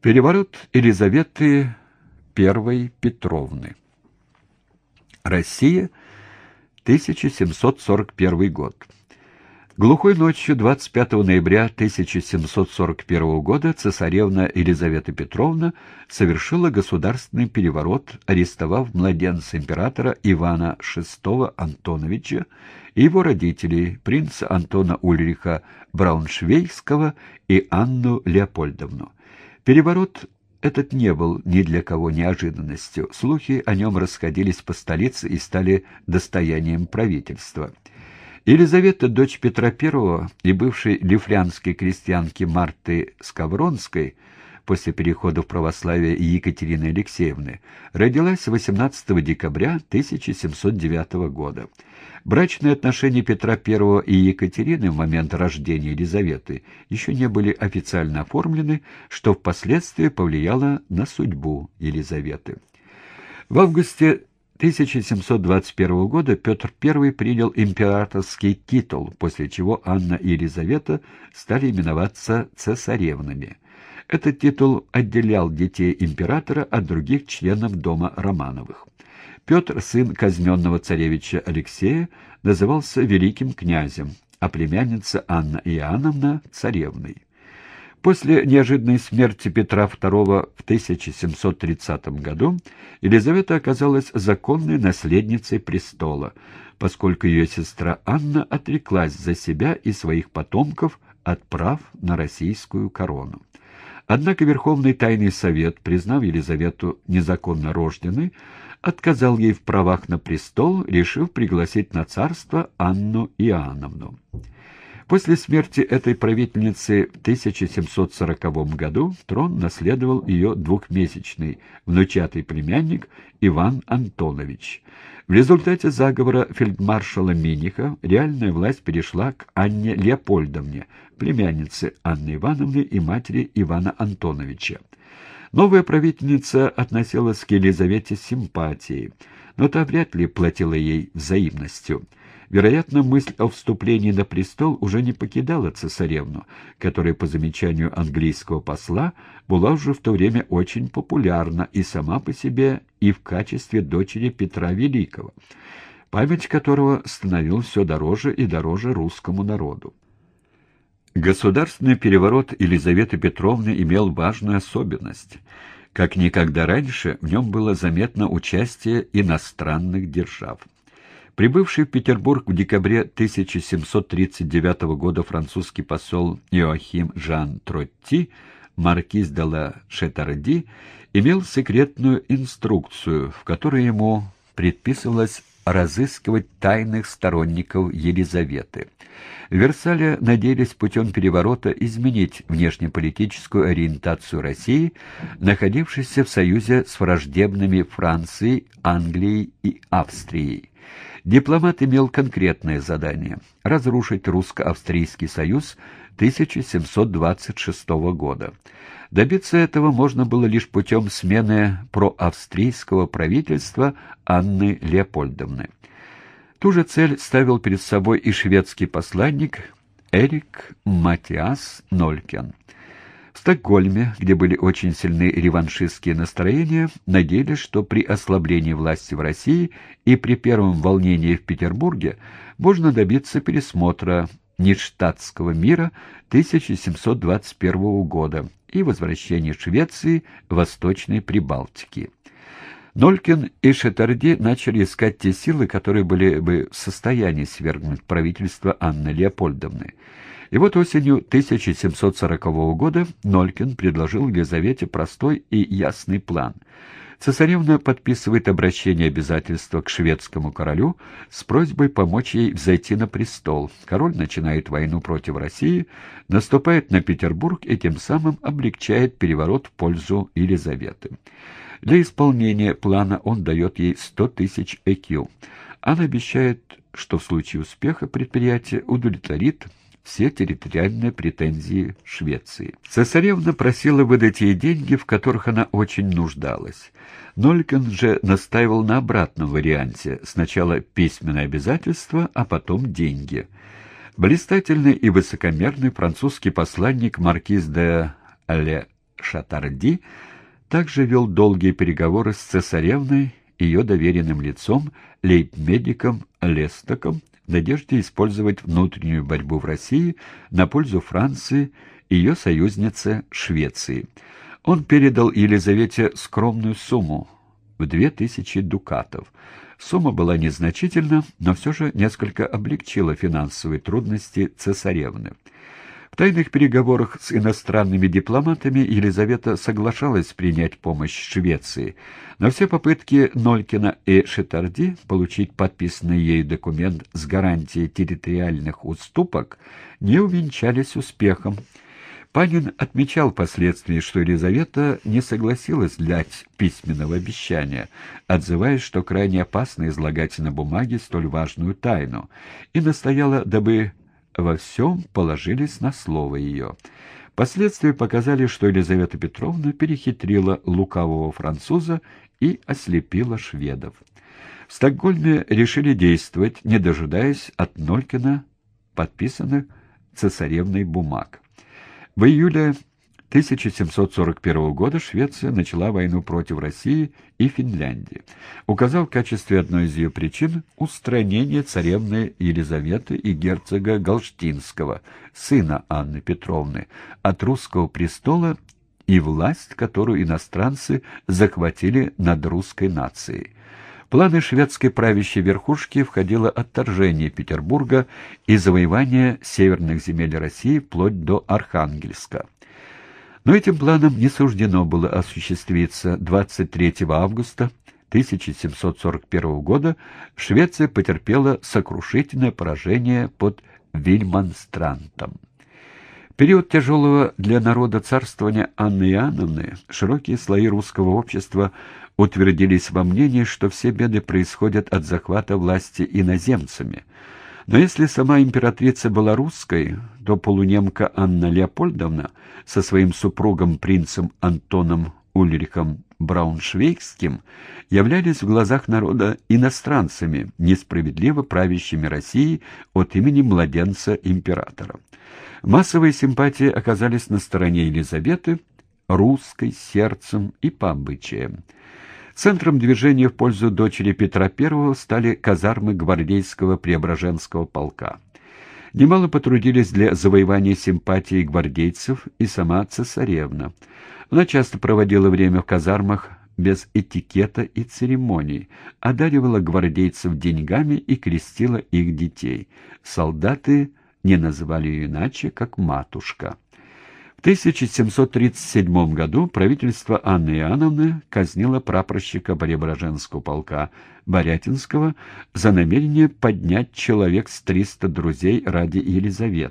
Переворот Елизаветы I Петровны. Россия, 1741 год. Глухой ночью 25 ноября 1741 года цесаревна Елизавета Петровна совершила государственный переворот, арестовав младенца императора Ивана VI Антоновича и его родителей, принца Антона Ульриха Брауншвейгского и Анну Леопольдовну. Переворот этот не был ни для кого неожиданностью. Слухи о нем расходились по столице и стали достоянием правительства. Елизавета, дочь Петра I и бывшей лифлянской крестьянки Марты Скавронской, после перехода в православие Екатерины Алексеевны, родилась 18 декабря 1709 года. Брачные отношения Петра I и Екатерины в момент рождения Елизаветы еще не были официально оформлены, что впоследствии повлияло на судьбу Елизаветы. В августе 1721 года Петр I принял императорский титул, после чего Анна и Елизавета стали именоваться цесаревнами. Этот титул отделял детей императора от других членов дома Романовых. Петр, сын казненного царевича Алексея, назывался великим князем, а племянница Анна Иоанновна — царевной. После неожиданной смерти Петра II в 1730 году Елизавета оказалась законной наследницей престола, поскольку ее сестра Анна отреклась за себя и своих потомков от прав на российскую корону. Однако Верховный Тайный Совет, признав Елизавету незаконно рожденной, отказал ей в правах на престол, решив пригласить на царство Анну Иоанновну. После смерти этой правительницы в 1740 году трон наследовал ее двухмесячный внучатый племянник Иван Антонович. В результате заговора фельдмаршала Миниха реальная власть перешла к Анне Леопольдовне, племяннице Анны Ивановны и матери Ивана Антоновича. Новая правительница относилась к Елизавете с симпатией, но та вряд ли платила ей взаимностью. Вероятно, мысль о вступлении на престол уже не покидала цесаревну, которая, по замечанию английского посла, была уже в то время очень популярна и сама по себе, и в качестве дочери Петра Великого, память которого становилась все дороже и дороже русскому народу. Государственный переворот Елизаветы Петровны имел важную особенность. Как никогда раньше в нем было заметно участие иностранных держав. Прибывший в Петербург в декабре 1739 года французский посол Иоахим Жан Тротти, маркиз де ла Шетарди, имел секретную инструкцию, в которой ему предписывалось разыскивать тайных сторонников Елизаветы. В Версале надеялись путем переворота изменить внешнеполитическую ориентацию России, находившейся в союзе с враждебными Францией, Англией и Австрией. Дипломат имел конкретное задание – разрушить русско-австрийский союз 1726 года. Добиться этого можно было лишь путем смены проавстрийского правительства Анны Леопольдовны. Ту же цель ставил перед собой и шведский посланник Эрик Матиас Нолькен. В Стокгольме, где были очень сильны реваншистские настроения, надеялись, что при ослаблении власти в России и при первом волнении в Петербурге можно добиться пересмотра Ништадтского мира 1721 года и возвращения Швеции в Восточной Прибалтики. Нолькин и Шетарди начали искать те силы, которые были бы в состоянии свергнуть правительство Анны Леопольдовны. И вот осенью 1740 года Нолькин предложил Елизавете простой и ясный план. Цесаревна подписывает обращение обязательства к шведскому королю с просьбой помочь ей взойти на престол. Король начинает войну против России, наступает на Петербург и тем самым облегчает переворот в пользу Елизаветы. Для исполнения плана он дает ей 100 тысяч ЭКЮ. Она обещает, что в случае успеха предприятие удовлетворит все территориальные претензии Швеции. Цесаревна просила выдать ей деньги, в которых она очень нуждалась. Нолькин же настаивал на обратном варианте. Сначала письменное обязательство, а потом деньги. Блистательный и высокомерный французский посланник маркиз де Ле Шатарди также вел долгие переговоры с цесаревной, ее доверенным лицом, лейб-медиком Лестоком, надежде использовать внутреннюю борьбу в России на пользу Франции и ее союзнице Швеции. Он передал Елизавете скромную сумму в две тысячи дукатов. Сумма была незначительна, но все же несколько облегчила финансовые трудности цесаревны. Тайных переговорах с иностранными дипломатами Елизавета соглашалась принять помощь Швеции, но все попытки Нолькина и Шетарди получить подписанный ею документ с гарантией территориальных уступок не увенчались успехом. Панин отмечал впоследствии, что Елизавета не согласилась дать письменного обещания, отзываясь, что крайне опасно излагать на бумаге столь важную тайну, и настояла, дабы во всем положились на слово ее. Последствия показали, что Елизавета Петровна перехитрила лукавого француза и ослепила шведов. В Стокгольме решили действовать, не дожидаясь от Нолькина подписанных цесаревной бумаг. В июле 1741 года Швеция начала войну против России и Финляндии, указав в качестве одной из ее причин устранение царевны Елизаветы и герцога Галштинского, сына Анны Петровны, от русского престола и власть, которую иностранцы захватили над русской нацией. В планы шведской правящей верхушки входило отторжение Петербурга и завоевание северных земель России вплоть до Архангельска. Но этим планам не суждено было осуществиться 23 августа 1741 года Швеция потерпела сокрушительное поражение под Вильманстрантом. Период тяжелого для народа царствования Анны Иоанновны широкие слои русского общества утвердились во мнении, что все беды происходят от захвата власти иноземцами. Но если сама императрица была русской, то полунемка Анна Леопольдовна со своим супругом принцем Антоном Ульрихом Брауншвейгским являлись в глазах народа иностранцами, несправедливо правящими Россией от имени младенца императора. Массовые симпатии оказались на стороне Елизаветы, русской сердцем и по обычаям. Центром движения в пользу дочери Петра I стали казармы гвардейского Преображенского полка. Немало потрудились для завоевания симпатии гвардейцев и сама цесаревна. Она часто проводила время в казармах без этикета и церемоний, одаривала гвардейцев деньгами и крестила их детей. Солдаты не называли ее иначе, как «матушка». В 1737 году правительство Анны Иоанновны казнило прапорщика Преображенского полка Борятинского за намерение поднять человек с 300 друзей ради Елизаветы.